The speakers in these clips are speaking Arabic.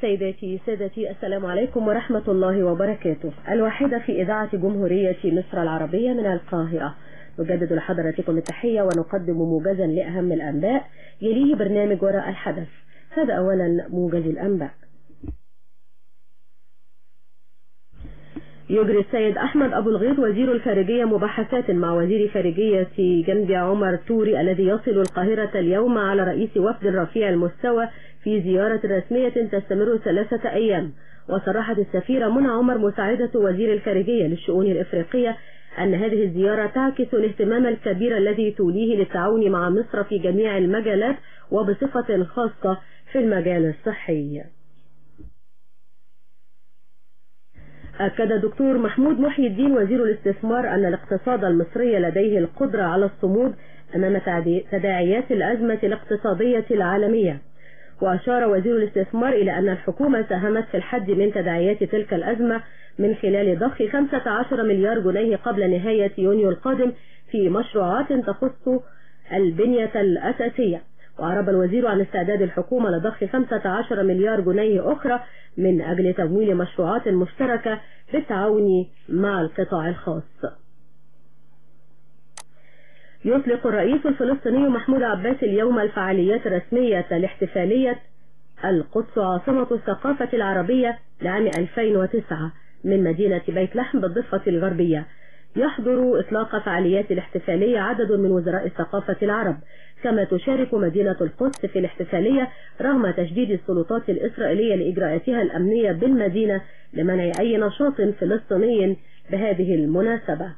سيداتي سادتي السلام عليكم ورحمة الله وبركاته. الواحدة في إذاعة جمهورية مصر العربية من القاهرة. نجدد لحضراتكم التحية ونقدم موجزا لأهم الأنباء. يليه برنامج وراء الحدث. هذا أولا موجز الأنباء. يجري السيد أحمد أبو الغيط وزير الخارجية مباحثات مع وزير خارجية جنبي عمر توري الذي يصل القاهرة اليوم على رئيس وفد رفيع المستوى في زيارة رسمية تستمر ثلاثة أيام وصرحت السفيرة منى عمر مساعدة وزير الخارجية للشؤون الإفريقية أن هذه الزيارة تعكس الاهتمام الكبير الذي توليه للتعاون مع مصر في جميع المجالات وبصفة خاصة في المجال الصحي. أكد دكتور محمود محي الدين وزير الاستثمار أن الاقتصاد المصري لديه القدرة على الصمود أمام تداعيات الأزمة الاقتصادية العالمية. وأشار وزير الاستثمار إلى أن الحكومة ساهمت في الحد من تداعيات تلك الأزمة من خلال ضخ 15 مليار جنيه قبل نهاية يونيو القادم في مشروعات تخص البنية الأساسية. وأعرب الوزير عن استعداد الحكومة لضخ 15 مليار جنيه أخرى من أجل تمويل مشروعات مشتركة بالتعاون مع القطاع الخاص. يطلق الرئيس الفلسطيني محمود عباس اليوم الفعاليات الرسمية لاحتفالية القدس عاصمة الثقافة العربية لعام 2009 من مدينة بيت لحم بالضفة الغربية. يحضر إطلاق فعاليات الاحتفالية عدد من وزراء الثقافة العرب. كما تشارك مدينة القدس في الاحتفالية رغم تشديد السلطات الإسرائيلية لإجراءاتها الأمنية بالمدينة لمنع أي نشاط فلسطيني بهذه المناسبة.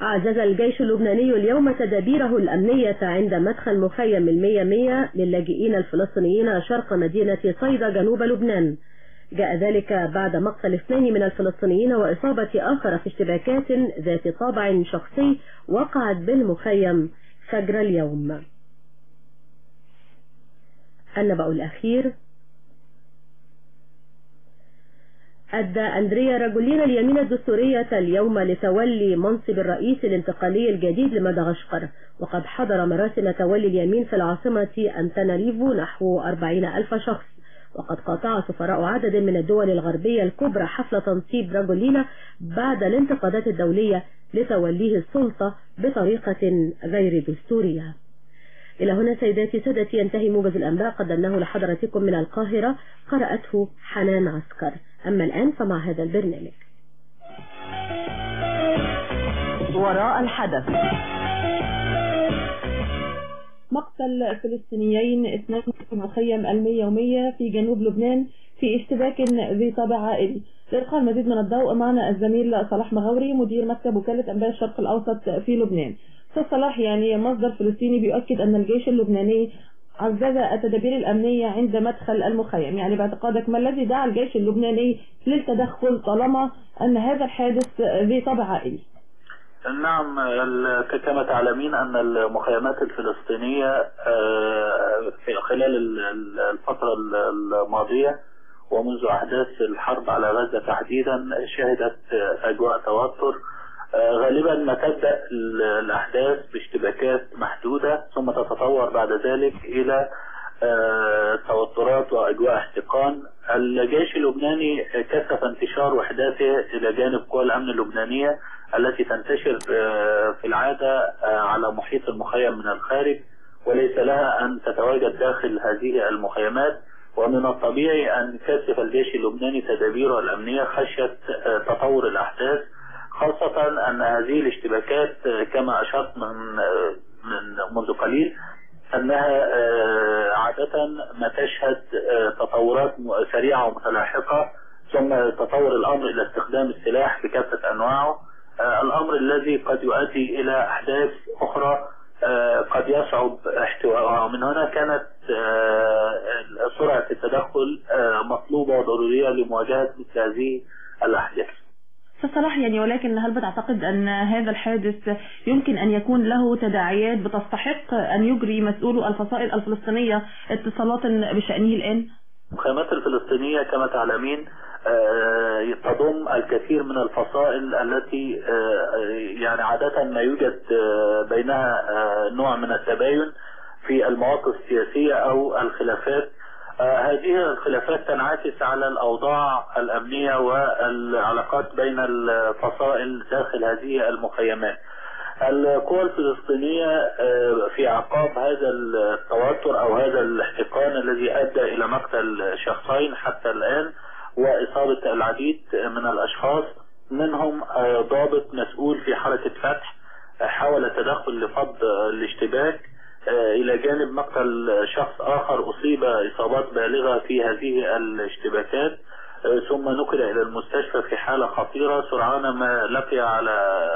عزز الجيش اللبناني اليوم تدابيره الأمنية عند مدخل مخيم المية مية للاجئين الفلسطينيين شرق مدينة صيدا جنوب لبنان. جاء ذلك بعد مقتل اثنين من الفلسطينيين وإصابة آخر في اشتباكات ذات طابع شخصي وقعت بالمخيم فجر اليوم. النبأ الأخير أدى أندريا راجولينا اليمين الدستورية اليوم لتولي منصب الرئيس الانتقالي الجديد لمدغشقر وقد حضر مراسم تولي اليمين في العاصمة أنتاناريفو نحو 40 ألف شخص. وقد قاطع سفراء عدد من الدول الغربية الكبرى حفل تنصيب راجولينا بعد الانتقادات الدولية لتوليه السلطة بطريقة غير دستورية. إلى هنا سيداتي سادتي ينتهي موجز الأنباء. قدمناه لحضراتكم من القاهرة قرأته حنان عسكر. أما الآن فمع هذا البرنامج؟ وراء الحدث. مقتل فلسطينيين اثنين في مخيم المية ومية في جنوب لبنان في اشتباك ذي طابع عائلي. لإلقاء المزيد من الضوء معنا الزميل صلاح مغاوري مدير مكتب وكالة أنباء الشرق الأوسط في لبنان. أستاذ صلاح يعني مصدر فلسطيني بيؤكد أن الجيش اللبناني عزز التدابير الأمنية عند مدخل المخيم. يعني باعتقادك ما الذي دعا الجيش اللبناني للتدخل طالما أن هذا الحادث ذي طابع عائلي نعم كما تعلمين أن المخيمات الفلسطينية في خلال الفترة الماضية ومنذ أحداث الحرب على غزة تحديدا شهدت أجواء توتر غالبا ما تبدأ الأحداث باشتباكات محدودة ثم تتطور بعد ذلك إلى توترات وأجواء احتقان. الجيش اللبناني كثف انتشار وحداته إلى جانب قوى الأمن اللبنانية التي تنتشر في العادة على محيط المخيم من الخارج وليس لها أن تتواجد داخل هذه المخيمات. ومن الطبيعي أن كثف الجيش اللبناني تدابيره الأمنية خشية تطور الأحداث خاصة أن هذه الاشتباكات كما أشرت من من منذ قليل أنها عادة ما تشهد تطورات سريعة ومتلاحقة ثم تطور الأمر إلى استخدام السلاح بكافة أنواعه الأمر الذي قد يؤدي إلى أحداث أخرى قد يصعب احتوائها ومن هنا كانت سرعة التدخل مطلوبة وضرورية لمواجهة مثل هذه الأحداث صلاح يعني بتعتقد أن هذا الحادث يمكن أن يكون له تداعيات بتستحق أن يجري مسؤول الفصائل الفلسطينية اتصالات بشأنه الآن؟ المخيمات الفلسطينية كما تعلمين تضم الكثير من الفصائل التي يعني عادة ما يوجد بينها نوع من التباين في المواقف السياسية أو الخلافات آه، هذه الخلافات تنعكس على الأوضاع الأمنية والعلاقات بين الفصائل داخل هذه المخيمات. القوى الفلسطينية آه، في أعقاب هذا التوتر أو هذا الاحتقان الذي أدى إلى مقتل شخصين حتى الآن وإصابة العديد من الأشخاص منهم آه، ضابط مسؤول في حركة فتح آه، حاول التدخل لفض الاشتباك. آه، إلى جانب مقتل شخص آخر أصيب إصابات بالغة في هذه الاشتباكات. آه، ثم نقل إلى المستشفى في حالة خطيرة. سرعان ما لقي على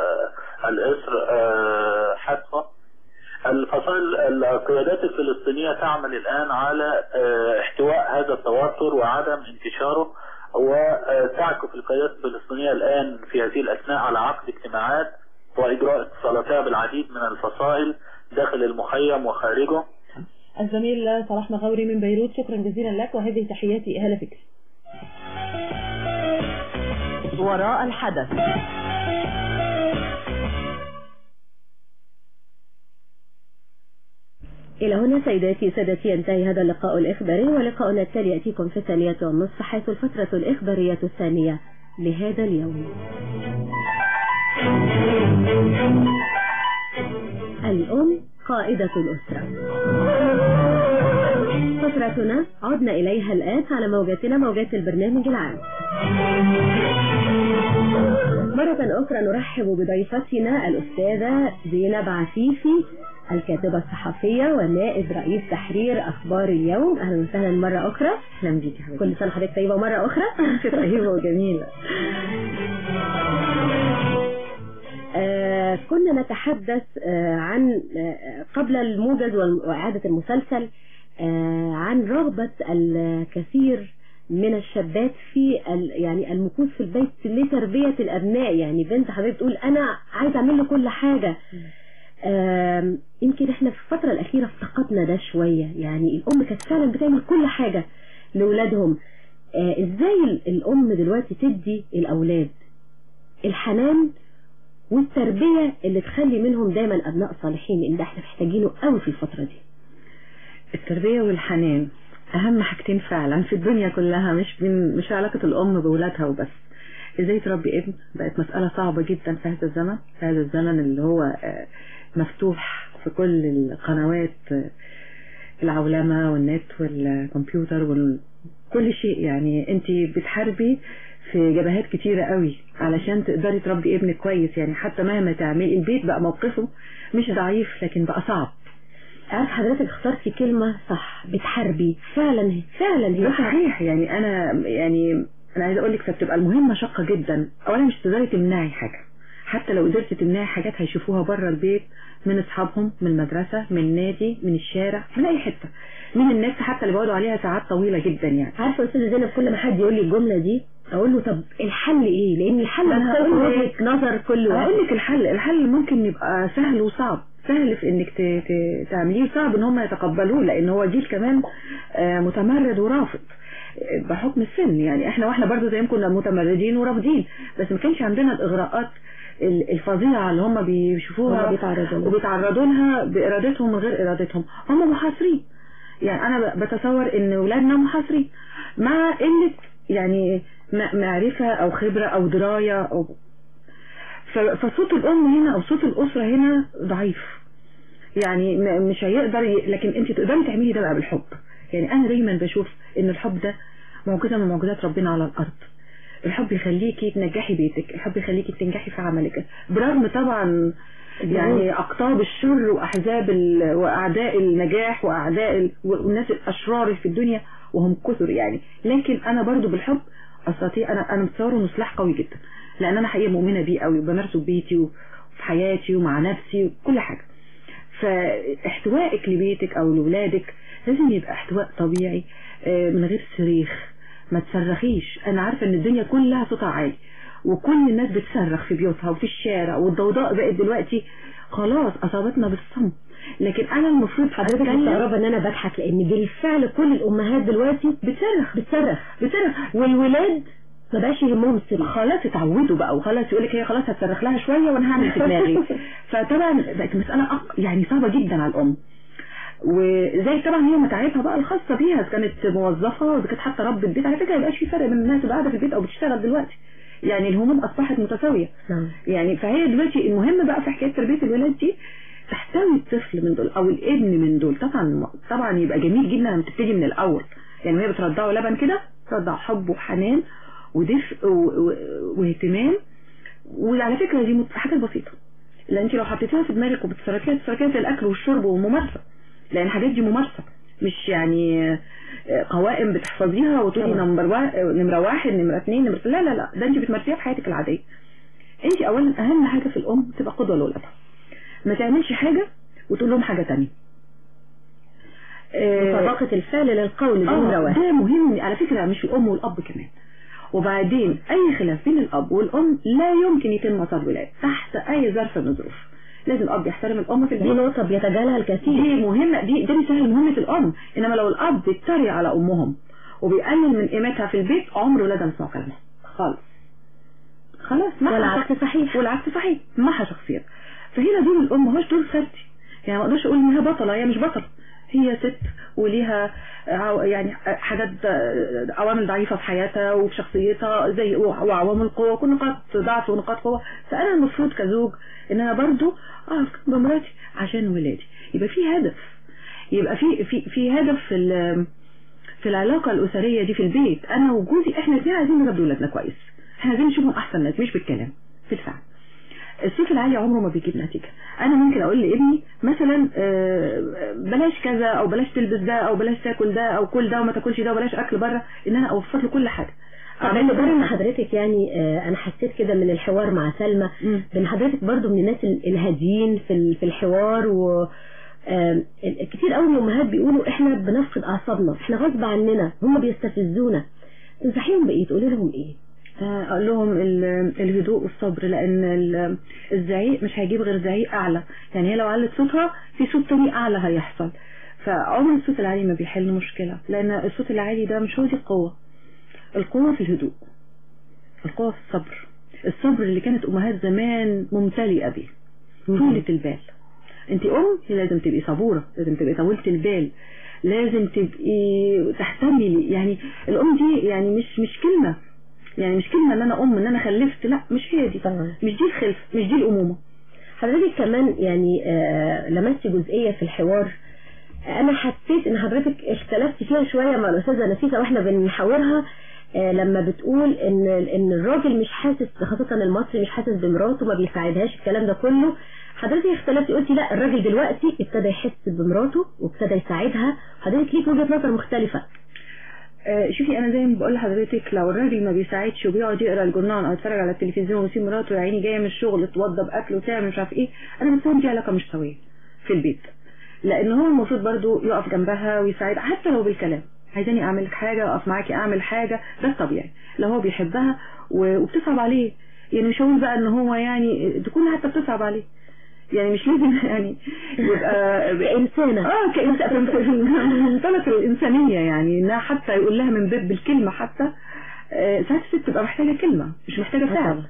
الإسر آه، حادثة الفصائل القيادات الفلسطينية تعمل الآن على آه، احتواء هذا التوتر وعدم انتشاره وتعكف القيادات الفلسطينية الآن في هذه الأثناء على عقد اجتماعات وإجراء اتصالاتها بالعديد من الفصائل. داخل المخيم وخارجه. الزميل صلاح مغاوري من بيروت. شكرا جزيلا لك وهذه تحياتي هلا فكري وراء الحدث. إلى هنا سيداتي سادتي ينتهي هذا اللقاء الإخباري ولقاؤنا التالي يأتيكم في الثانية والنصف حيث الفترة الإخبارية الثانية لهذا اليوم. الأم قائدة الأسرة. فترتنا عدنا إليها الآن على موجاتنا موجات البرنامج العام. مرة أخرى نرحب بضيفتنا الأستاذة زينب عفيفي الكاتبة الصحفية ونائب رئيس تحرير أخبار اليوم. أهلا وسهلا مرة أخرى. أهلا بيك كل سنة حضرتك طيبة مرة أخرى. طيبة وجميلة كنا نتحدث آه عن آه قبل الموجز وإعادة المسلسل آه عن رغبة الكثير من الشابات في يعني المكوث في البيت لتربية الأبناء. يعني بنت حضرتك تقول أنا عايزة أعمل له كل حاجة. يمكن إحنا في الفترة الأخيرة افتقدنا ده شوية. يعني الأم كانت فعلا بتعمل كل حاجة لأولادهم إزاي ال- الأم دلوقتي تدي الأولاد؟ الحنان والتربية اللي تخلي منهم دايما أبناء صالحين اللي إحنا محتاجينه قوي في الفترة دي. التربية والحنان أهم حاجتين فعلا في الدنيا كلها مش مش علاقة الأم بولادها وبس. إزاي تربي ابن؟ بقت مسألة صعبة جدا في هذا الزمن في هذا الزمن اللي هو آه، مفتوح في كل القنوات آه، العولمة والنت والكمبيوتر وكل شيء. يعني انت بتحاربي في جبهات كتيرة قوي علشان تقدري تربي ابنك كويس يعني حتى مهما تعملي البيت بقى موقفه مش ضعيف لكن بقى صعب. عارف حضرتك اخترتي كلمة صح بتحاربي. فعلا فعلا. هي. صحيح يعني أنا يعني أنا عايزة أقول لك فبتبقى المهمة شاقة جدا. اولا مش تقدري تمنعي حاجة. حتى لو قدرتي تمنعي حاجات هيشوفوها بره البيت من أصحابهم من المدرسة من النادي من الشارع من أي حتة. من الناس حتى اللي بيقعدوا عليها ساعات طويلة جدا يعني. عارفة يا أستاذة زينب كل ما حد يقول لي الجملة دي أقول له طب الحل إيه؟ لأن الحل أنا مختلف هقول وجهة نظر كل واحد. أقول لك الحل. الحل ممكن يبقى سهل وصعب. سهل في إنك تعمليه صعب إن هم يتقبلوه لأن هو جيل كمان آه، متمرد ورافض. بحكم السن يعني إحنا وإحنا برضو زي ما كنا متمردين ورافضين. بس ما كانش عندنا الإغراءات ال- الفظيعة اللي هم بيشوفوها. وبيتعرضوا لها بإرادتهم من غير إرادتهم. هم محاصرين. يعني أنا ب- بتصور إن ولادنا محاصرين. مع قله يعني م- معرفة أو خبرة أو دراية أو ف- فصوت الأم هنا أو صوت الأسرة هنا ضعيف. يعني مش هيقدر ي... لكن أنت تقدري تعملي ده بقى بالحب. يعني أنا دايما بشوف إن الحب ده معجزه من معجزات ربنا على الأرض. الحب يخليكي تنجحي بيتك الحب يخليكي تنجحي في عملك. برغم طبعا يعني أقطاب الشر وأحزاب ال... وأعداء النجاح وأعداء ال... والناس الأشرار في الدنيا وهم كثر يعني. لكن أنا برضو بالحب استطيع أنا أنا متصوره إنه سلاح قوي جدا. لأن أنا حقيقة مؤمنة بيه قوي وبمارسه في بيتي وفي حياتي ومع نفسي وكل حاجة. فاحتوائك لبيتك أو لولادك لازم يبقى احتواء طبيعي آه، من غير صريخ. ما تصرخيش. أنا عارفة إن الدنيا كلها صوتها عالي وكل الناس بتصرخ في بيوتها وفي الشارع والضوضاء بقت دلوقتي خلاص أصابتنا بالصمت. لكن أنا المفروض حضرتك مستغربة إن أنا بضحك لأن بالفعل كل الأمهات دلوقتي بتصرخ. بتصرخ. بتصرخ. والولاد ما بقاش يهمهم الصريخ خلاص اتعودوا بقى وخلاص يقول لك هي خلاص هتصرخ لها شوية وأنا هعمل في دماغي. فطبعا بقت مسألة أق... يعني صعبة جدا على الأم. وزي طبعا هي متاعبها بقى الخاصة بيها كانت موظفة واذا كانت حتى ربة بيت على فكرة ما يبقاش في فرق بين الناس اللي قاعدة في البيت أو بتشتغل دلوقتي. يعني الهموم أصبحت متساوية. نعم. يعني فهي دلوقتي المهم بقى في حكاية تربية الولاد دي تحتوي الطفل من دول أو الابن من دول. طبعا طبعا يبقى جميل جدا لما تبتدي من الأول. يعني وهي بترضعه لبن كده ترضع حب وحنان ودفء واهتمام. وعلى فكرة دي حاجات بسيطة. لأن انت لو حطيتيها في دماغك وبتسركيها تسركيها زي الأكل والشرب والممارسه لأن الحاجات دي ممارسة مش يعني آه، قوائم بتحفظيها وتقولي. نمبر وا... نمرة واحد نمرة اثنين نمرة لا لا لا. ده انت بتمارسيها في حياتك العادية. انت اولا أهم حاجة في الأم تبقى قدوة لاولادها ما تعملش حاجة وتقول لهم حاجة تانية. آه، مطابقة الفعل للقول دي واحد ده مهم. على فكرة مش الأم والأب كمان. وبعدين أي خلاف بين الأب والأم لا يمكن يتم مسار الولاد تحت أي ظرف من الظروف. لازم الأب يحترم الأم في دي البيت نقطة بيتجاهلها الكثير. دي مهمة. دي ده بيسهل مهمة الأم. إنما لو الأب بيتريق على أمهم وبيقلل من قيمتها في البيت عمر ولادها ما يسمعوا كلامها خالص. خلاص محى والعكس صحيح. والعكس صحيح. محى شخصيات. فهنا دور الأم ماهوش دور فردي. يعني ما أقدرش أقول إنها بطلة هي مش بطلة. هي ست وليها يعني حاجات عوامل ضعيفة في حياتها وفي شخصيتها زي وعوامل كل نقاط ضعف ونقاط قوة. فأنا المفروض كزوج إن أنا برضو اقف بمراتي عشان ولادي. يبقى في هدف. يبقى في في في هدف في في العلاقة الأسرية دي في البيت. أنا وجوزي إحنا الاثنين عايزين نربي ولادنا كويس. إحنا عايزين نشوفهم أحسن ناس مش بالكلام. في الفعل الصوت العالي عمره ما بيجيب نتيجة. أنا ممكن أقول لابني مثلا آه، بلاش كذا أو بلاش تلبس ده أو بلاش تاكل ده أو كل ده وما تاكلش ده وبلاش أكل بره إن أنا أوفر له كل حاجة. كل ان. حضرتك يعني آه، أنا حسيت كده من الحوار مع سلمى. بان حضرتك برضو من الناس ال- الهاديين في في الحوار و ال- كتير قوي الأمهات بيقولوا إحنا بنفقد أعصابنا إحنا غصب عننا هم بيستفزونا. تنصحيهم بإيه؟ تقولي لهم إيه؟ آه، أقول لهم ال- الهدوء والصبر لأن ال- الزعيق مش هيجيب غير زعيق أعلى. يعني هي لو علت صوتها في صوت تاني أعلى هيحصل. فعمر الصوت العالي ما بيحل مشكلة لأن الصوت العالي ده مش هو دي القوة. القوة في الهدوء القوة في الصبر. الصبر اللي كانت أمهات زمان ممتلئة بيه. طولة البال. أنت أم لازم تبقي صبورة لازم تبقي طولة البال. لازم تبقي تحتملي. يعني الأم دي يعني مش مش كلمة. يعني مش كلمة إن أنا أم إن أنا خلفت لا مش هي دي. طبعا. مش دي الخلف مش دي الأمومة. حضرتك كمان يعني آه، لمست جزئية في الحوار. أنا حسيت إن حضرتك اختلفت فيها شوية مع الأستاذة نفيسة وإحنا بنحاورها آه، لما بتقول إن إن الراجل مش حاسس خاصة المصري مش حاسس بمراته ما بيساعدهاش الكلام ده كله. حضرتك اختلفتي قلتي لأ الراجل دلوقتي ابتدى يحس بمراته وابتدى يساعدها. حضرتك ليك وجهة نظر مختلفة. شوفي أنا زي ما بقول لحضرتك لو الراجل ما بيساعدش وبيقعد يقرأ الجورنال أو يتفرج على التلفزيون ويسيب مراته يا عيني جاية من الشغل توضب أكل وتعمل مش عارف إيه أنا بتكون دي علاقة مش سويه في البيت. لأن هو المفروض برضو يقف جنبها ويساعدها حتى لو بالكلام. عايزاني أعمل لك حاجة أقف معاكي أعمل حاجة ده الطبيعي. لو هو بيحبها وبتصعب عليه. يعني مش هقول بقى إن هو يعني تكون حتى بتصعب عليه. يعني مش لازم يعني يبقى كإنسانة آه كإنسان في منطلق الإنسانية يعني إنها حتى يقول لها من باب بالكلمة حتى. آه، ساعات الست تبقى محتاجة كلمة مش محتاجة آه فعل آه طبعاً.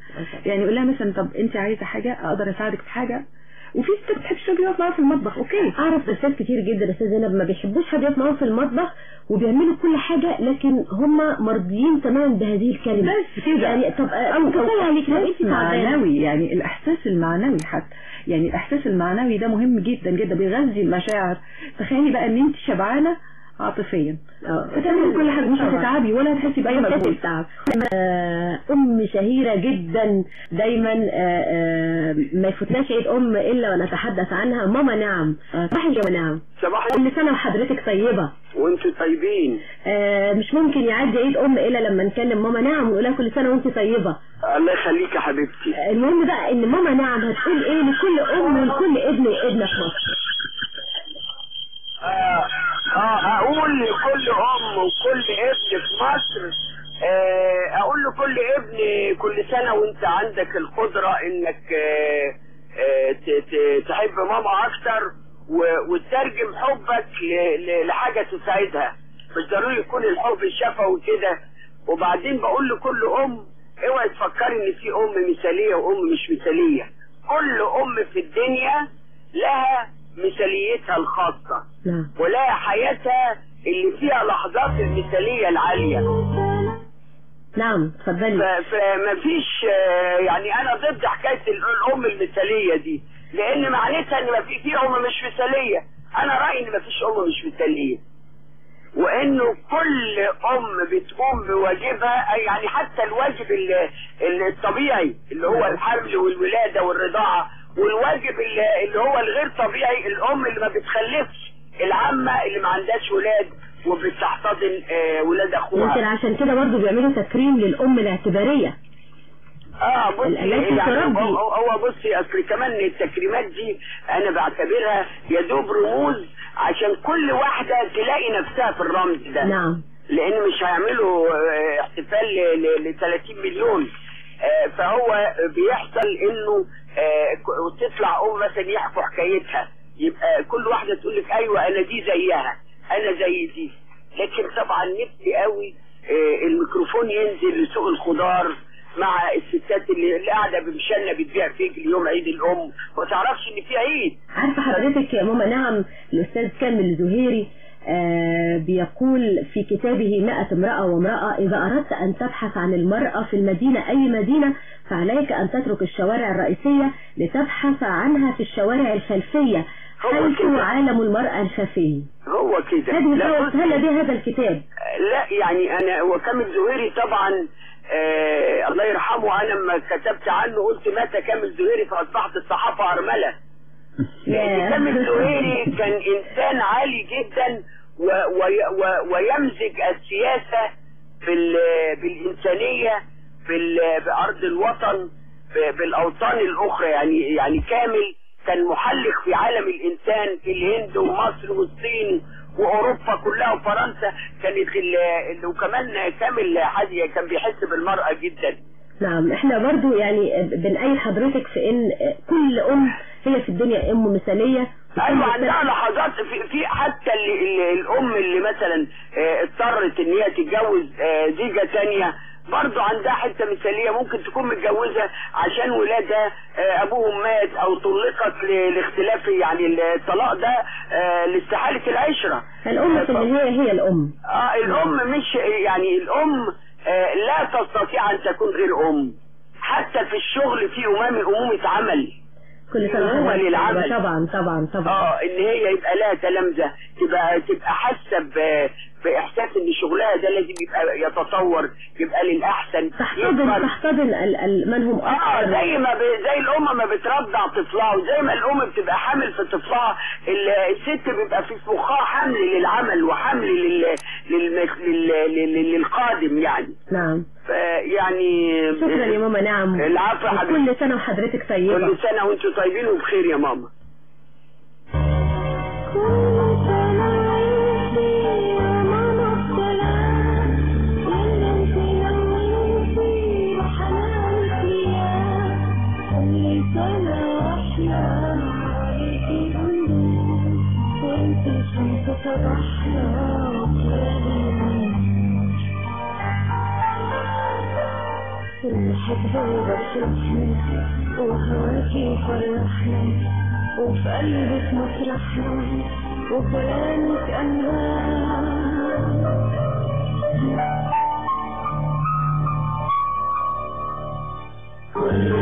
يعني يقول لها مثلا طب أنت عايزة حاجة؟ أقدر أساعدك في حاجة؟ وفي ست بتحب الراجل يقف معاها في المطبخ أوكي. أعرف ستات كتير جدا أستاذ زينب ما بيحبوش حد يقف معاهم في المطبخ وبيعملوا كل حاجة لكن هم مرضيين تماما بهذه الكلمة. بس كده. يعني طب تصلي عليك لو انت معنوي يعني الإحساس المعنوي حتى يعني الإحساس المعنوي ده مهم جدا جدا بيغذي المشاعر. تخيلي بقى إن أنت شبعانة عاطفيا. آه. تعملي كل حاجة مش. هتتعبي ولا هتحسي بأي مجهود. أم شهيرة جدا دايما آه، آه، ما يفوتناش عيد أم إلا ونتحدث عنها. ماما نعم. صباح الجو نعم. صباح كل سنة وحضرتك طيبة. وانتوا طيبين. مش ممكن يعدي عيد أم إلا لما نكلم ماما نعم ونقول لها كل سنة وأنت طيبة. الله يخليك يا حبيبتي. المهم بقى إن ماما نعم هتقول إيه لكل أم ولكل ابن وابنة في مصر. آه, أقول لكل أم وكل ابن في مصر آه أقول لكل ابن كل سنة وانت عندك القدرة إنك آه آه تحب ماما أكتر وتترجم حبك ل- ل- لحاجة تساعدها. مش ضروري يكون الحب شفوي كده وبعدين بقول لكل أم اوعي تفكري إن في أم مثالية وأم مش مثالية. كل أم في الدنيا لها مثاليتها الخاصة. نعم. ولا حياتها اللي فيها لحظات المثالية العالية. نعم ف- اتفضلي فمفيش آه، يعني أنا ضد حكاية ال- الأم المثالية دي. لأن معناتها إن ما في في أم مش مثالية. أنا رأيي إن ما فيش أم مش مثالية. وانه كل أم بتقوم بواجبها يعني حتى الواجب ال- ال- الطبيعي اللي هو الحمل والولادة والرضاعة والواجب ال- اللي هو الغير طبيعي الأم اللي ما بتخلفش العامه اللي ما عندهاش ولاد وبتحتضن آه، ولاد أخوها. يمكن عشان كده برضه بيعملوا تكريم للأم الاعتبارية. آه بصي يعني. هو, هو بصي أصل كمان التكريمات دي أنا بعتبرها يا دوب رموز عشان كل واحدة تلاقي نفسها في الرمز ده. نعم. لأن مش هيعملوا آه، احتفال ل- ل 30 مليون. فهو بيحصل إنه آه، تطلع أم مثلا يحكوا حكايتها. يبقى كل واحدة تقول لك أيوه أنا دي زيها أنا زي دي. لكن طبعا نفسي قوي آه، الميكروفون ينزل لسوق الخضار مع الستات اللي, قاعدة بمشانة بتبيع فجل يوم عيد الأم. وما تعرفش إن في عيد. عارفة حضرتك يا ماما؟ نعم الأستاذ كامل زهيري آه بيقول في كتابه مئة امرأة وامرأة إذا أردت أن تبحث عن المرأة في المدينة أي مدينة فعليك أن تترك الشوارع الرئيسية لتبحث عنها في الشوارع الخلفية حيث كده. عالم المرأة الخفي هو كده. هذه لا، صورة بصي، هلا به هذا الكتاب. لا يعني أنا وكامل زهيري طبعا آه الله يرحمه أنا لما كتبت عنه قلت مات كامل زهيري فأصبحت الصحافة أرملة. لأن كامل زهيري كان إنسان عالي جدا و وي و ويمزج السياسة بال بالإنسانية بال بأرض الوطن بالاوطان الأخرى. يعني يعني كامل كان محلق في عالم الإنسان في الهند ومصر والصين وأوروبا كلها وفرنسا. كانت وكمان كامل حاجة كان بيحس بالمرأة جدا. نعم إحنا برضو يعني بنأيد حضرتك في إن كل أم هي في الدنيا أم مثالية. أيوه عندها لحظات في, في حتى اللي اللي الأم اللي مثلا آه، اضطرت إن هي تتجوز آه، زيجة تانية برضه عندها حتة مثالية ممكن تكون متجوزة عشان ولادها آه، أبوهم مات أو طلقت لاختلاف يعني الطلاق ده لاستحالة العشرة. الأم في النهاية هي الأم. آه الأم مش يعني الأم لا تستطيع أن تكون غير أم. حتى في الشغل في امام أمومة عمل. كل سنة هو للعمل. طبعا طبعا طبعا. آه إن هي يبقى لها تلامذة. تبقى تبقى حاسة ب- بإحساس إن شغلها ده لازم يبقى يتطور يبقى للأحسن تحتضن. تحتضن من هم آه زي ما ب... زي الام ما بترضع طفلها وزي ما الام بتبقى حامل في طفلها ال- الست بيبقى في مخها حمل للعمل وحمل لل... لل... لل... لل... للقادم يعني. نعم. فيعني شكرا يا ماما نعم. العفو يا حبيبتي كل سنة وحضرتك طيبة. كل سنة وأنتم طيبين وبخير يا ماما. الحب يبسطني وهواكي يفرحني وفي قلبك مطرحنا وكلامك أنهار كل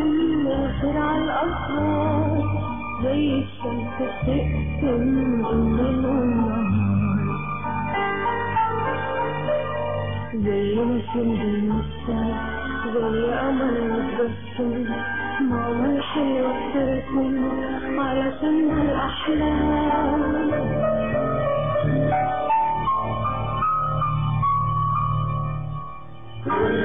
الخير على الأسرار زي الشمس بتقسم الليل والنهار زي نسيم بيمثل زي قمر متبسم ماما الحلوة بترسم على سن الأحلام كل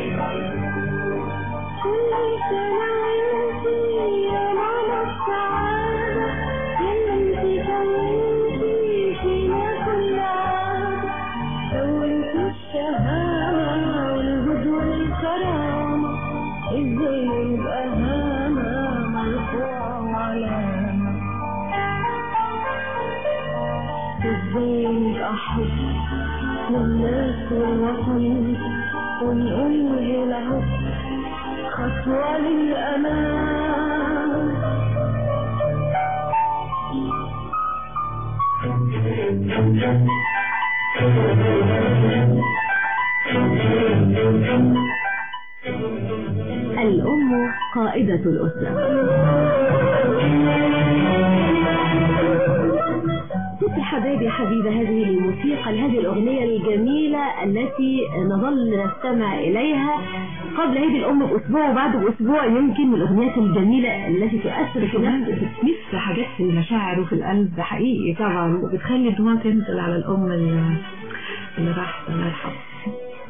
ونقول العب خطوة للأمام. الأم قائدة الأسرة. حبايبي حبيبة هذه الموسيقى لهذه الأغنية الجميلة التي نظل نستمع إليها قبل عيد الأم بأسبوع وبعد بأسبوع يمكن من الأغنيات الجميلة التي تؤثر في نفس بتمس حاجات في المشاعر وفي القلب حقيقي طبعا. وبتخلي الدموع تنزل على الأم اللي, راحت الله يرحمها.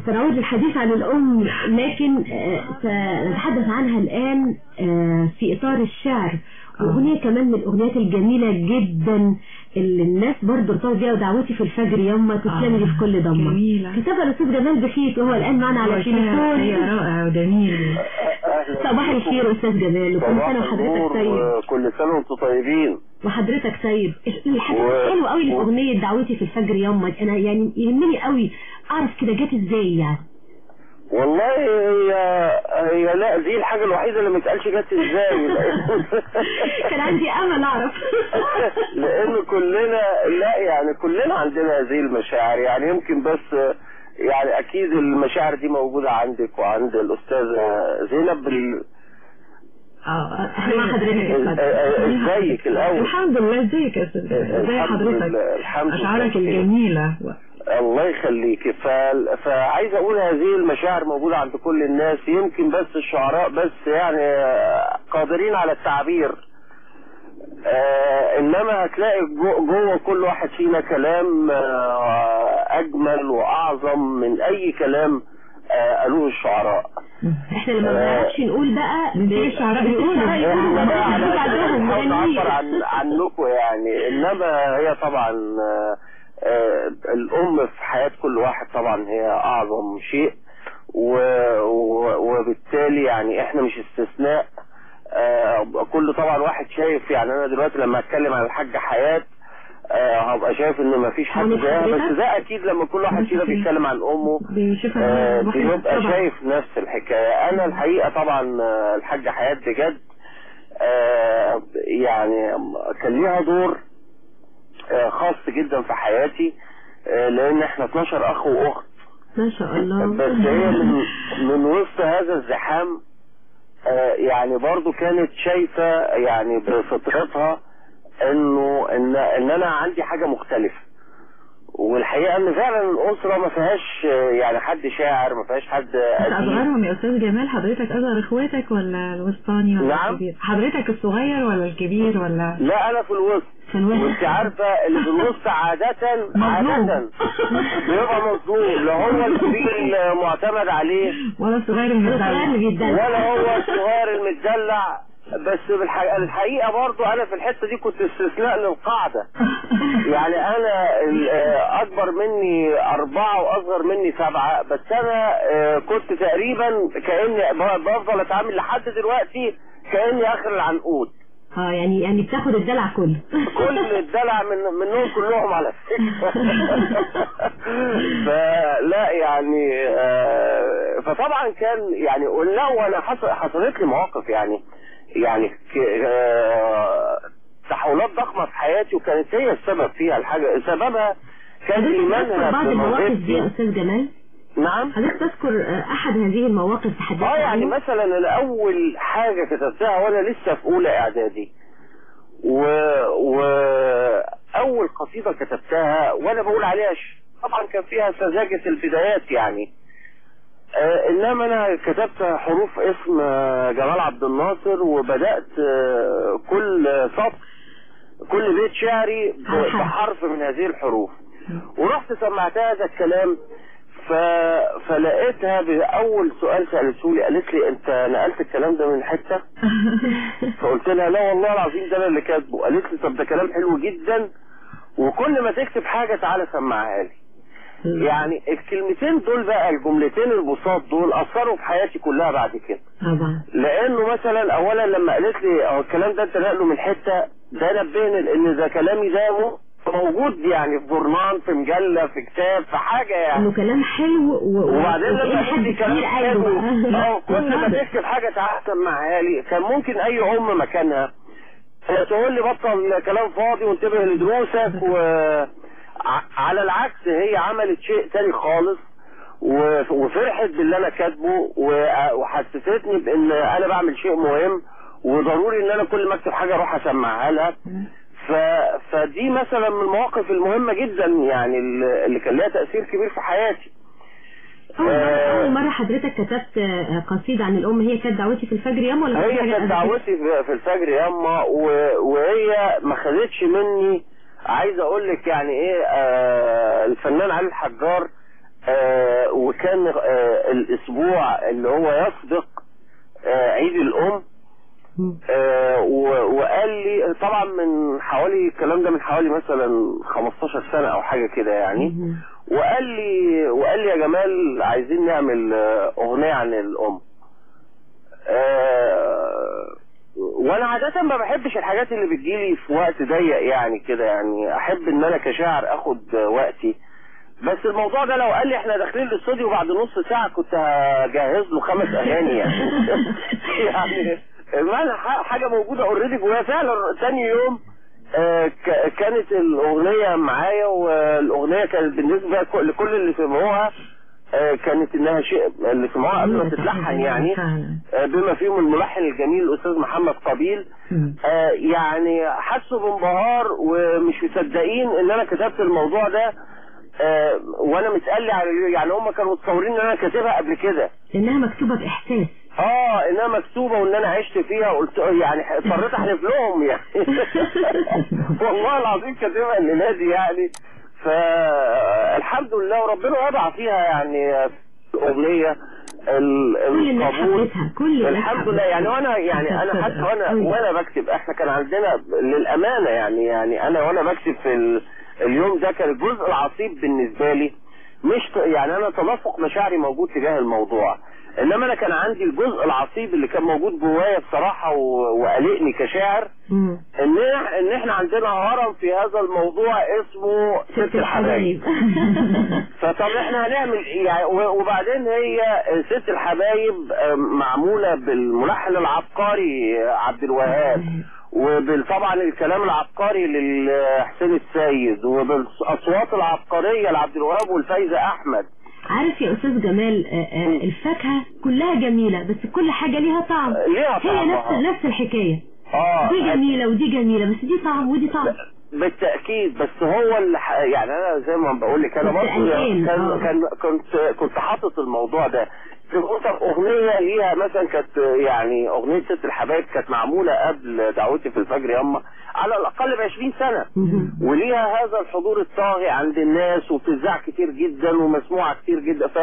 سنعود للحديث عن الأم لكن آه، سنتحدث عنها الآن آه، في إطار الشعر. وأغنية كمان من الأغنيات الجميلة جدا اللي الناس برضه ارتبط بيها ودعوتي في الفجر يوم تسلمي لي في كل ضمة. جميلة. كتبها الأستاذ جمال بخيت وهو الآن معنا على هي التليفون. رائع وجميل. صباح الخير أستاذ جمال وكل سنة وحضرتك طيب. كل سنة وأنتم طيبين. وحضرتك طيب. الحاجات و- حلوة قوي اللي في و- أغنية دعوتي في الفجر يومك أنا يعني يهمني قوي. أعرف كده جت إزاي يعني؟ والله هي هي لا دي الحاجة الوحيدة اللي ما اتقالش جت إزاي. كان عندي أمل أعرف. لأن كلنا لا يعني كلنا عندنا هذه المشاعر. يعني يمكن بس يعني أكيد المشاعر دي موجودة عندك وعند الاستاذة زينب. ال- آه. إزيك الأول؟ الحمد لله إزيك يا أستاذ؟ ازي حضرتك؟ أشعارك. الجميلة. الله يخليك. ف... فعايز أقول هذه المشاعر موجودة عند كل الناس يمكن بس الشعراء بس يعني قادرين على التعبير. آه إنما هتلاقي جو- جوه كل واحد فينا كلام آه أجمل وأعظم من أي كلام آه قالوه الشعراء. إحنا لما ما بنعرفش نقول بقى بنسيب الشعراء بنقول يقولوا. الشعراء إحنا بقى على. نعبر عن عنكم يعني. إنما هي طبعا آه، آه، الأم في حياة كل واحد طبعا هي أعظم شيء. وبالتالي يعني إحنا مش استثناء آه، كل طبعا واحد شايف يعني أنا دلوقتي لما أتكلم عن الحاجة حياة آه، هبقى شايف ان مفيش حد زيها بس؟ ده أكيد لما كل واحد فينا بيتكلم عن أمه آه، بيبقى. شايف نفس الحكاية أنا الحقيقة طبعا آه، الحاجة حياة بجد آه، يعني كان ليها دور خاص جدا في حياتي آه، لأن إحنا 12 أخ وأخت. ما شاء الله. بس هي من, من وسط هذا الزحام آه، يعني برضو كانت شايفة يعني بفطرتها إنه ان, إن أنا عندي حاجة مختلفة. والحقيقة إن فعلا الأسرة ما فيهاش آه، يعني حد شاعر ما فيهاش حد اصغرهم يا أستاذ جمال حضرتك اصغر إخواتك ولا الوسطاني ولا نعم. الكبير؟ حضرتك الصغير ولا الكبير ولا؟ لا أنا في الوسط. كان واحد. وانت عارفة اللي عادة مظلوم. عادة. بيبقى مظلوم. لا هو الكبير المعتمد عليه. ولا الصغير بيتدلع ولا هو الصغير المتدلع بس الحقيقة برضو أنا في الحتة دي كنت استثناء للقاعدة. يعني أنا أكبر مني أربعة وأصغر مني سبعة. بس أنا آه، كنت تقريبا كأني ب- بفضل أتعامل لحد دلوقتي كأني آخر العنقود. آه يعني يعني بتاخد الدلع كله. كل الدلع من منهم كلهم على فكرة. فلا يعني آه، فطبعا كان يعني لا وأنا حصل حصلت لي مواقف يعني يعني آه، تحولات ضخمة في حياتي وكانت هي السبب فيها الحاجة. سببها كان ايمانها بعض المواقف دي يا أستاذ جمال؟ نعم. حضرتك تذكر آه، أحد هذه المواقف تحدثت آه يعني؟ مثلا أنا اول حاجة كتبتها وأنا لسه في أولى إعدادي. و... و أول قصيدة كتبتها وأنا بقول عليها ش... طبعا كان فيها سذاجة البدايات يعني. آه إنما أنا كتبت حروف اسم آه، جمال عبد الناصر وبدأت آه كل سطر كل بيت شعري. بحرف من هذه الحروف. ورحت سمعتها هذا الكلام ف... فلقيتها بأول سؤال سألته لي قالت لي أنت نقلت الكلام ده من حتة؟ فقلت لها لا والله العظيم ده أنا اللي كاتبه. قالت لي طب ده كلام حلو جدا وكل ما تكتب حاجة تعالى سمعها لي. يعني الكلمتين دول بقى الجملتين البساط دول أثروا في حياتي كلها بعد كده. طبعا. لأنه مثلا اولا لما قالت لي الكلام ده أنت نقله من حتة ده نبهني لأن ده كلامي ده موجود يعني في جورنال في مجلة في كتاب في حاجة يعني. إنه كلام حلو و... وبعدين وإيه لما كتير كلام حلو. أه كل ما. تكتب حاجة تعالى سمعها لي كان ممكن أي أم مكانها. تقول لي بطل كلام فاضي وانتبه لدروسك و على العكس هي عملت شيء تاني خالص وفرحت باللي أنا كاتبه وحسستني بإن أنا بعمل شيء مهم وضروري إن أنا كل ما أكتب حاجة أروح أسمعها لها. ف... فدي مثلا من المواقف المهمة جدا يعني اللي كان لها تأثير كبير في حياتي أول مرة, آه. أول مرة حضرتك كتبت قصيدة عن الأم هي كانت دعوتي في الفجر ياما ولا هي كانت دعوتي في الفجر ياما و- وهي ما خدتش مني عايز أقول لك يعني إيه آه الفنان علي الحجار آه وكان آه الأسبوع اللي هو يسبق آه عيد الأم مم. آه وقال لي طبعا من حوالي الكلام ده من حوالي مثلا 15 سنة أو حاجة كده يعني. وقال لي وقال لي يا جمال عايزين نعمل آه، أغنية عن الأم. آه، وأنا عادة ما بحبش الحاجات اللي بتجيلي في وقت ضيق يعني كده يعني. أحب إن أنا كشاعر آخد وقتي. بس الموضوع ده لو قال لي إحنا داخلين الاستوديو بعد نص ساعة كنت هجهز له خمس أغاني يعني. يعني حاجة موجودة اوريدي جوايا. فعلا تاني يوم آه، كانت الأغنية معايا والأغنية كانت بالنسبة لكل اللي سمعوها آه، كانت إنها شيء اللي سمعوها قبل ما تتلحن يعني. آه، بما فيهم الملحن الجميل الأستاذ محمد قبيل. يعني حسوا بانبهار ومش مصدقين إن أنا كتبت الموضوع ده. وأنا متقلي على يعني هم كانوا متصورين إن أنا كاتبها قبل كده. لأنها مكتوبة بإحساس. آه إنها مكتوبة وإن أنا عشت فيها قلت يعني اضطريت أحلف لهم يعني. والله العظيم كاتبها الليلة دي يعني. فالحمد لله وربنا وضع فيها يعني الاغنيه القبول. كل الحمد لله. يعني وأنا يعني أنا حتى وأنا. وأنا بكتب إحنا كان عندنا للأمانة يعني يعني أنا وأنا بكتب في ال- اليوم ده كان الجزء العصيب بالنسبة لي. مش ت- يعني أنا تدفق مشاعري موجود تجاه الموضوع. إنما أنا كان عندي الجزء العصيب اللي كان موجود جوايا بصراحة و- وقلقني كشاعر. إن إن إحنا عندنا هرم في هذا الموضوع اسمه ست الحبايب. فطب إحنا هنعمل إيه؟ يعني وبعدين هي ست الحبايب معمولة بالملحن العبقري عبد الوهاب. وطبعا الكلام العبقري لحسين السيد وبالأصوات العبقرية لعبد الوهاب والفايزة أحمد. عارف يا أستاذ جمال آه، آه، الفاكهة كلها جميلة بس كل حاجة ليها طعم. ليها هي طعم نفس آه. نفس الحكاية. آه دي جميلة ودي جميلة بس دي طعم ودي طعم. بالتأكيد بس هو اللي يعني أنا زي ما بقول لك أنا برضه كان. كان كنت كنت حاطط الموضوع ده. كنت أغنية ليها مثلا كانت يعني أغنية ست الحبايب كانت معمولة قبل دعوتي في الفجر ياما على الأقل ب 20 سنه. وليها هذا الحضور الطاغي عند الناس وبتذاع كتير جدا ومسموعة كتير جدا. ف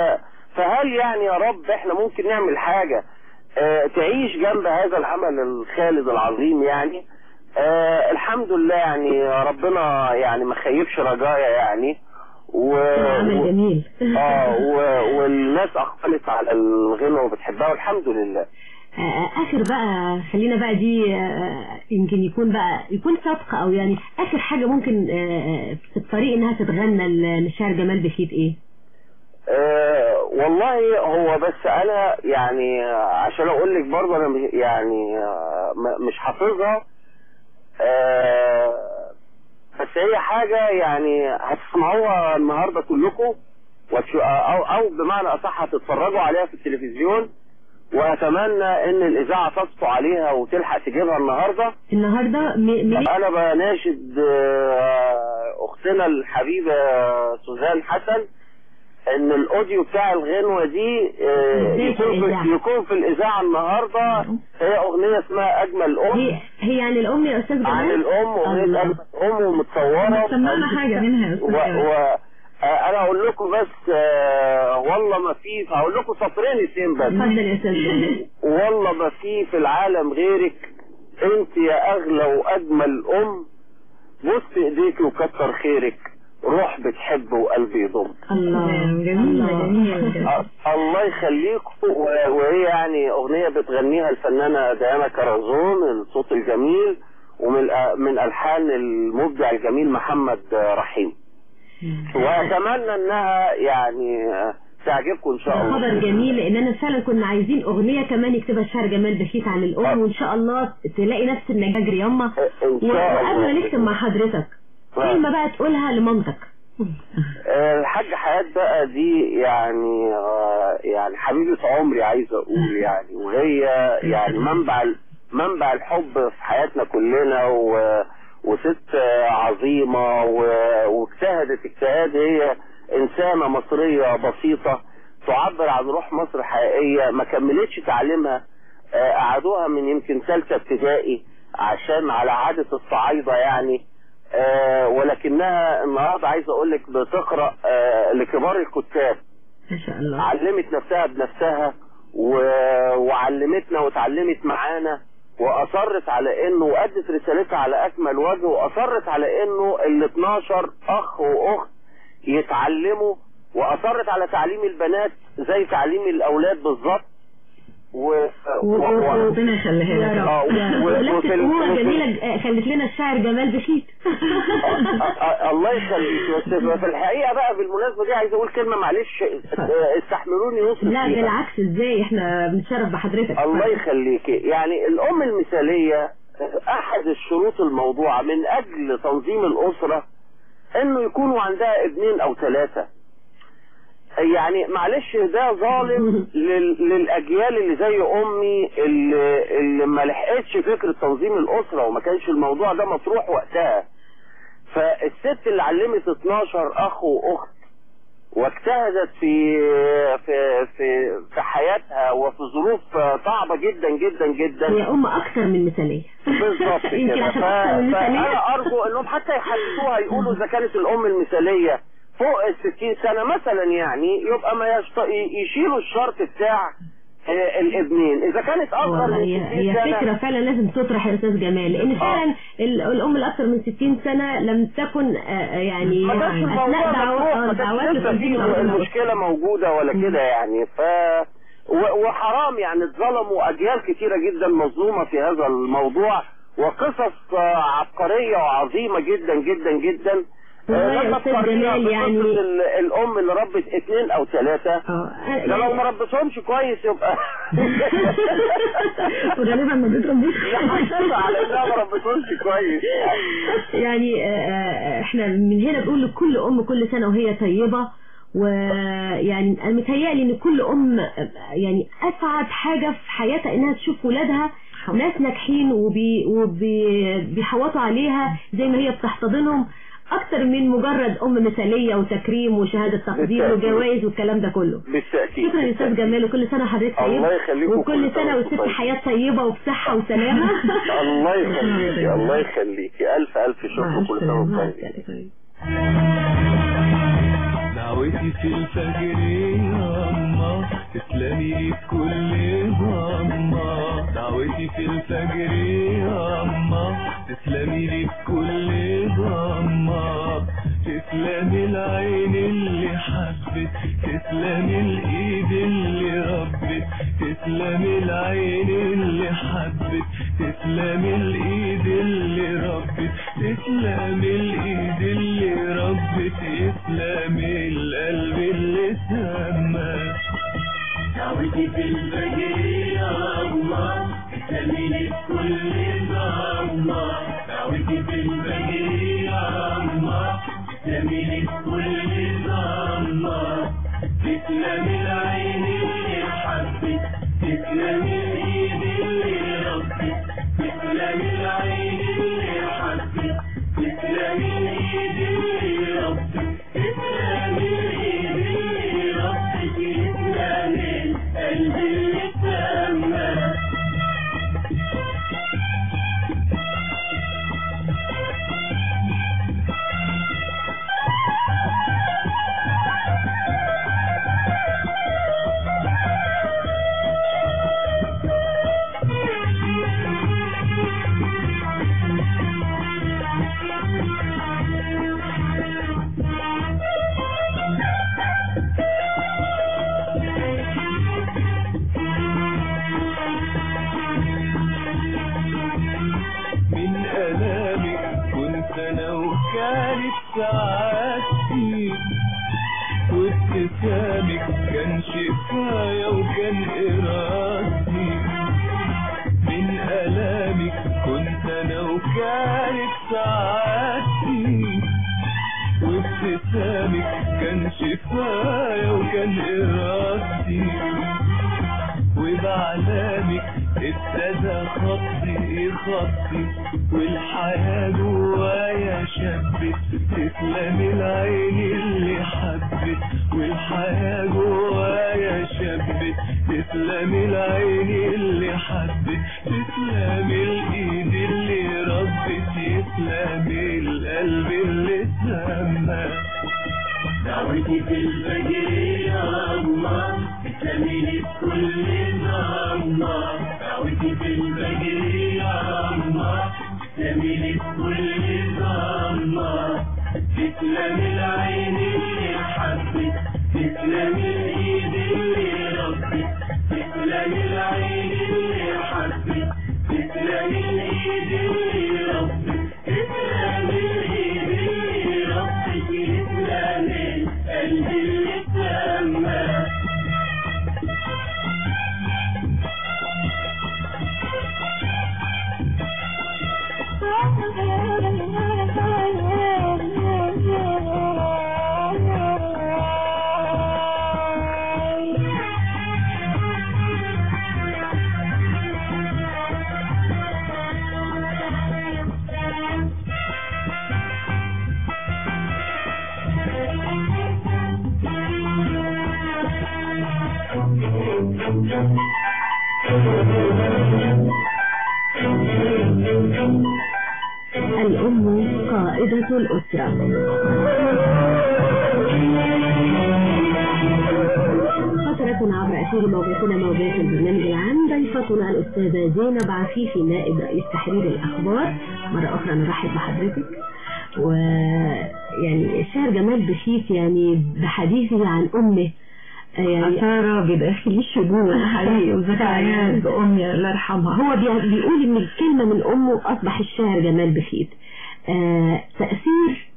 فهل يعني يا رب إحنا ممكن نعمل حاجة آه تعيش جنب هذا العمل الخالد العظيم يعني؟ آه الحمد لله يعني ربنا يعني ما خيبش رجايا يعني. و... عمل. جميل. آه و... والناس أقبلت على الغنى وبتحبها والحمد لله. آه، آخر بقى خلينا بقى دي آه، يمكن يكون بقى يكون سابق أو يعني آخر حاجة ممكن آه، في الطريق إنها تتغنى للشاعر جمال بخيت إيه؟ آه والله هو بس أنا يعني آه، عشان أقول لك برضه أنا يعني آه مش حافظها. آه بس هي حاجة يعني هتسمعوها النهاردة كلكم أو أو بمعنى أصح هتتفرجوا عليها في التلفزيون وأتمنى إن الإذاعة تسطو عليها وتلحق تجيبها النهارده. النهارده م- م- أنا بناشد آه، أختنا الحبيبة سوزان حسن إن الأوديو بتاع الغنوة دي آه، يكون الإذاعة؟ في يكون في الإذاعة النهارده. هي أغنية اسمها أجمل أم. هي هي عن الأم يا أستاذ عن جمال الأم أغنية أم ومتصورة. سمعنا حاجة منها يا و... أستاذ و... آه، أنا أقول لكم بس آه، والله ما في هقول لكم سطرين اتنين بس. اتفضل يا أستاذ والله ما في في العالم غيرك. أنت يا أغلى وأجمل أم. بص إيديك وكتر خيرك. روح بتحب وقلب يضم. الله. جميلة جميلة أ- الله يخليكم وهي يعني أغنية بتغنيها الفنانة ديانا كرزون الصوت الجميل ومن من ألحان المبدع الجميل محمد رحيم. وأتمنى إنها يعني تعجبكم إن شاء الله. خبر جميل لاننا فعلا كنا عايزين أغنية كمان يكتبها الشاعر جمال بخيت عن الأم وإن شاء الله تلاقي نفس النجاح إن شاء وقبل ما نختم مع حضرتك. كلمه بقى تقولها لمامتك. الحاج حياة بقى دي يعني آه، يعني حبيبة عمري عايز أقول يعني وهي يعني منبع منبع الحب في حياتنا كلنا و وست عظيمة واجتهدت اجتهاد هي إنسانة مصرية بسيطة تعبر عن روح مصر حقيقية ما كملتش تعليمها آه، قعدوها من يمكن ثالثة ابتدائي عشان على عادة الصعايدة يعني ولكنها النهارده عايز أقول لك بتقرأ آه، لكبار الكتاب. ما شاء الله. علمت نفسها بنفسها و... وعلمتنا وتعلمت معانا وأصرت على إنه وأدت رسالتها على أكمل وجه وأصرت على إنه ال 12 أخ وأخت يتعلموا وأصرت على تعليم البنات زي تعليم الأولاد بالظبط. و... و... و... ربنا يخليها لك. آه، ال- جميلة آه، خلت لنا الشاعر جمال بخيت. أ- أ- الله يخليك بس في الحقيقة بقى بالمناسبة دي عايز أقول كلمة معلش. آه، استحملوني نص لا. بالعكس إزاي؟ إحنا بنتشرف بحضرتك. الله يخليك. يعني الأم المثالية أحد الشروط الموضوعة من أجل تنظيم الأسرة إنه يكونوا عندها ابنين أو ثلاثة. يعني معلش ده ظالم لل- للأجيال اللي زي أمي اللي, اللي ما لحقتش فكرة تنظيم الأسرة وما كانش الموضوع ده مطروح وقتها. فالست اللي علمت 12 أخ وأخت واجتهدت في في في في حياتها وفي ظروف صعبة جدا جدا جدا. هي أم أكثر من مثالية. بالظبط كده. فأنا أرجو إنهم حتى يحددوها يقولوا إذا كانت الأم المثالية. فوق ال 60 سنة مثلا يعني يبقى ما. يشيلوا الشرط بتاع آه، الابنين. إذا كانت والله من هي 60 هي سنه فكرة فعلا لازم تطرح يا أستاذ جمال لأن فعلا ال- الأم الأكثر من 60 سنة لم تكن آه، آه، يعني آه، ما دعوات المشكلة موجودة ولا كده يعني. ف وحرام يعني اتظلموا أجيال كتيرة جدا مظلومة في هذا الموضوع وقصص آه، عبقرية وعظيمة جدا جدا جدا. والله يا جمال يعني- ال- الأم اللي ربت اثنين أو ثلاثة آه ده لو ما يعني ربتهمش كويس يبقى. وغالبا ما بتربيش على إنها ما ربتهمش كويس. يعني آه، آه، إحنا من هنا بنقول لكل أم كل سنة وهي طيبة. ويعني أنا متهيألي إن كل أم آه، يعني أسعد حاجة في حياتها إنها تشوف ولادها. ناس ناجحين وبي وبي بيحوطوا عليها زي ما هي بتحتضنهم. أكتر من مجرد أم مثالية وتكريم وشهادة تقدير. وجوائز والكلام ده كله. بالتأكيد شكرا يا أستاذ جمال وكل سنة حضرتك طيب الله يخليكم وكل كل سنة سنة والست. حياة طيبة وبصحة وسلامة. الله يخليك الله يخليك ألف ألف شكر كل سنة وأنتم طيبين. دعوتي في الفجر يا أما تسلمي لي بكل ضمة دعوتي في الفجر يا أما تسلمي لي بكل ضمة تسلمي العين اللي حبت. تسلمي الإيد اللي ربت. تسلمي العين اللي حبت. تسلمي الإيد اللي ربت. تسلمي الإيد اللي ربت. تسلمي القلب اللي سمى دعوتي في الفجر يا في الفجر يا الله العين اللي حبت تسلمي الايد يسلم القلب اللي سمى دعوتي في الفجر يا الله تسلميني بكل ضمة دعوتي في الفجر يا الله تسلميني بكل ضمة الأم قائدة الأسرة. فترة عبر أثير موجاتنا موجات البرنامج العام ضيفتنا الأستاذة زينب عفيفي نائب رئيس تحرير الأخبار. مرة أخرى نرحب بحضرتك. ويعني الشاعر جمال بشيت يعني بحديثه عن أمه. يعني أثار بداخلي الشجون حقيقي وذكريات بأمي الله يرحمها. هو بي- بيقول إن الكلمة من أمه أصبح الشاعر جمال بخيت آه تأثير